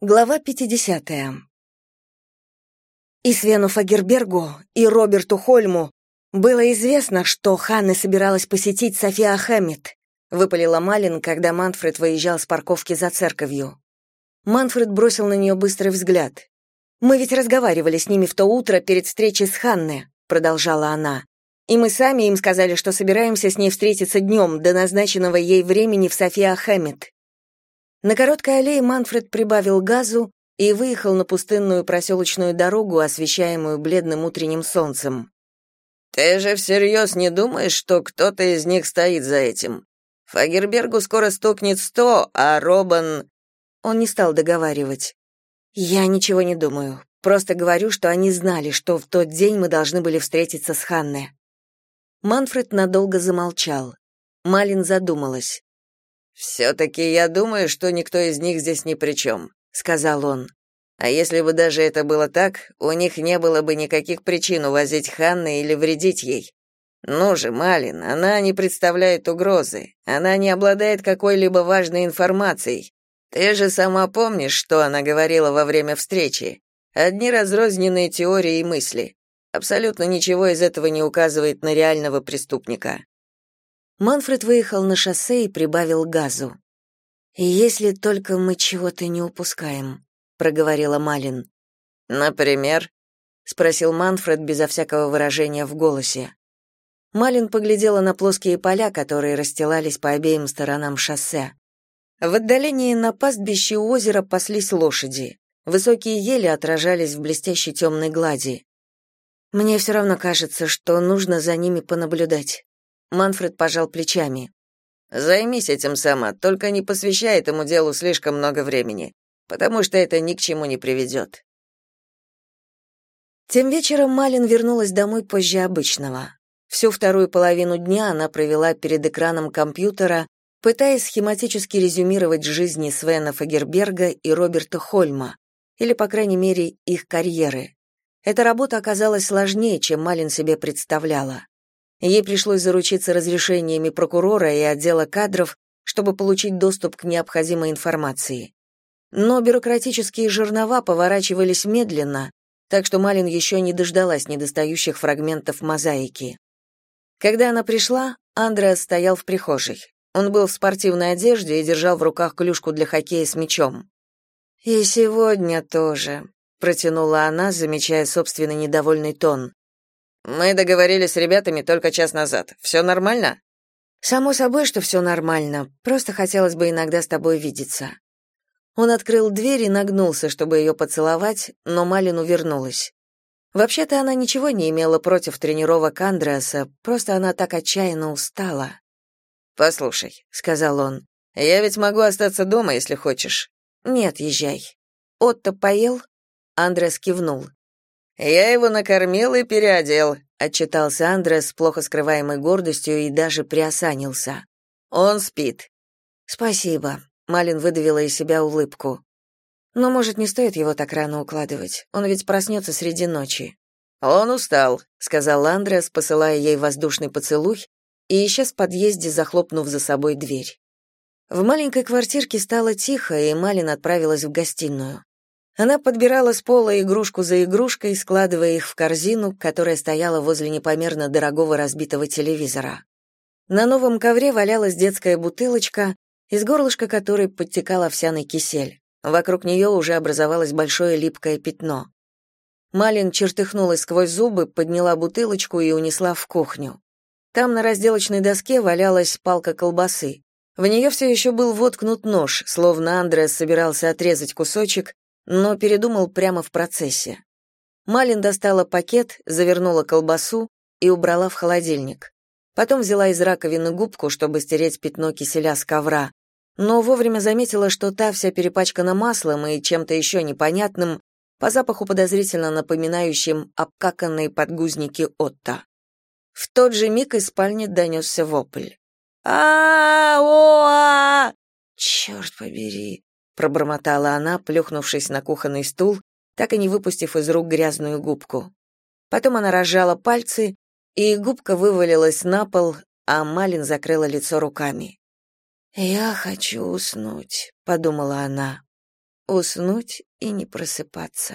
Глава 50. И Свену Фагербергу, и Роберту Хольму было известно, что Ханна собиралась посетить София Хэммит, выпалила Малин, когда Манфред выезжал с парковки за церковью. Манфред бросил на нее быстрый взгляд. «Мы ведь разговаривали с ними в то утро перед встречей с Ханной», продолжала она. «И мы сами им сказали, что собираемся с ней встретиться днем до назначенного ей времени в София Хэммит. На короткой аллее Манфред прибавил газу и выехал на пустынную проселочную дорогу, освещаемую бледным утренним солнцем. «Ты же всерьез не думаешь, что кто-то из них стоит за этим? Фагербергу скоро стукнет сто, а Робан...» Он не стал договаривать. «Я ничего не думаю. Просто говорю, что они знали, что в тот день мы должны были встретиться с Ханной». Манфред надолго замолчал. Малин задумалась. «Все-таки я думаю, что никто из них здесь ни при чем», — сказал он. «А если бы даже это было так, у них не было бы никаких причин увозить Ханны или вредить ей. Ну же, Малин, она не представляет угрозы, она не обладает какой-либо важной информацией. Ты же сама помнишь, что она говорила во время встречи. Одни разрозненные теории и мысли. Абсолютно ничего из этого не указывает на реального преступника. Манфред выехал на шоссе и прибавил газу. «Если только мы чего-то не упускаем», — проговорила Малин. «Например?» — спросил Манфред безо всякого выражения в голосе. Малин поглядела на плоские поля, которые расстилались по обеим сторонам шоссе. В отдалении на пастбище у озера паслись лошади. Высокие ели отражались в блестящей темной глади. «Мне все равно кажется, что нужно за ними понаблюдать», Манфред пожал плечами. Займись этим сама, только не посвящай этому делу слишком много времени, потому что это ни к чему не приведет». Тем вечером Малин вернулась домой позже обычного. Всю вторую половину дня она провела перед экраном компьютера, пытаясь схематически резюмировать жизни Свена Фагерберга и Роберта Хольма, или, по крайней мере, их карьеры. Эта работа оказалась сложнее, чем Малин себе представляла. Ей пришлось заручиться разрешениями прокурора и отдела кадров, чтобы получить доступ к необходимой информации. Но бюрократические жернова поворачивались медленно, так что Малин еще не дождалась недостающих фрагментов мозаики. Когда она пришла, Андреас стоял в прихожей. Он был в спортивной одежде и держал в руках клюшку для хоккея с мячом. «И сегодня тоже», — протянула она, замечая собственный недовольный тон. Мы договорились с ребятами только час назад. Все нормально? Само собой, что все нормально. Просто хотелось бы иногда с тобой видеться. Он открыл дверь и нагнулся, чтобы ее поцеловать, но Малин увернулась. Вообще-то она ничего не имела против тренировок Андреаса, просто она так отчаянно устала. «Послушай», — сказал он, — «я ведь могу остаться дома, если хочешь». «Нет, езжай». «Отто поел?» Андрес кивнул. «Я его накормил и переодел», — отчитался Андрес с плохо скрываемой гордостью и даже приосанился. «Он спит». «Спасибо», — Малин выдавила из себя улыбку. «Но, может, не стоит его так рано укладывать? Он ведь проснется среди ночи». «Он устал», — сказал Андрес, посылая ей воздушный поцелуй, и исчез в подъезде, захлопнув за собой дверь. В маленькой квартирке стало тихо, и Малин отправилась в гостиную. Она подбирала с пола игрушку за игрушкой, складывая их в корзину, которая стояла возле непомерно дорогого разбитого телевизора. На новом ковре валялась детская бутылочка, из горлышка которой подтекал овсяный кисель. Вокруг нее уже образовалось большое липкое пятно. Малин чертыхнулась сквозь зубы, подняла бутылочку и унесла в кухню. Там на разделочной доске валялась палка колбасы. В нее все еще был воткнут нож, словно Андреас собирался отрезать кусочек, но передумал прямо в процессе. Малин достала пакет, завернула колбасу и убрала в холодильник. Потом взяла из раковины губку, чтобы стереть пятно киселя с ковра, но вовремя заметила, что та вся перепачкана маслом и чем-то еще непонятным, по запаху подозрительно напоминающим обкаканные подгузники Отто. В тот же миг из спальни донесся вопль. а о а Черт побери!» Пробормотала она, плюхнувшись на кухонный стул, так и не выпустив из рук грязную губку. Потом она разжала пальцы, и губка вывалилась на пол, а Малин закрыла лицо руками. «Я хочу уснуть», — подумала она. уснуть и не просыпаться.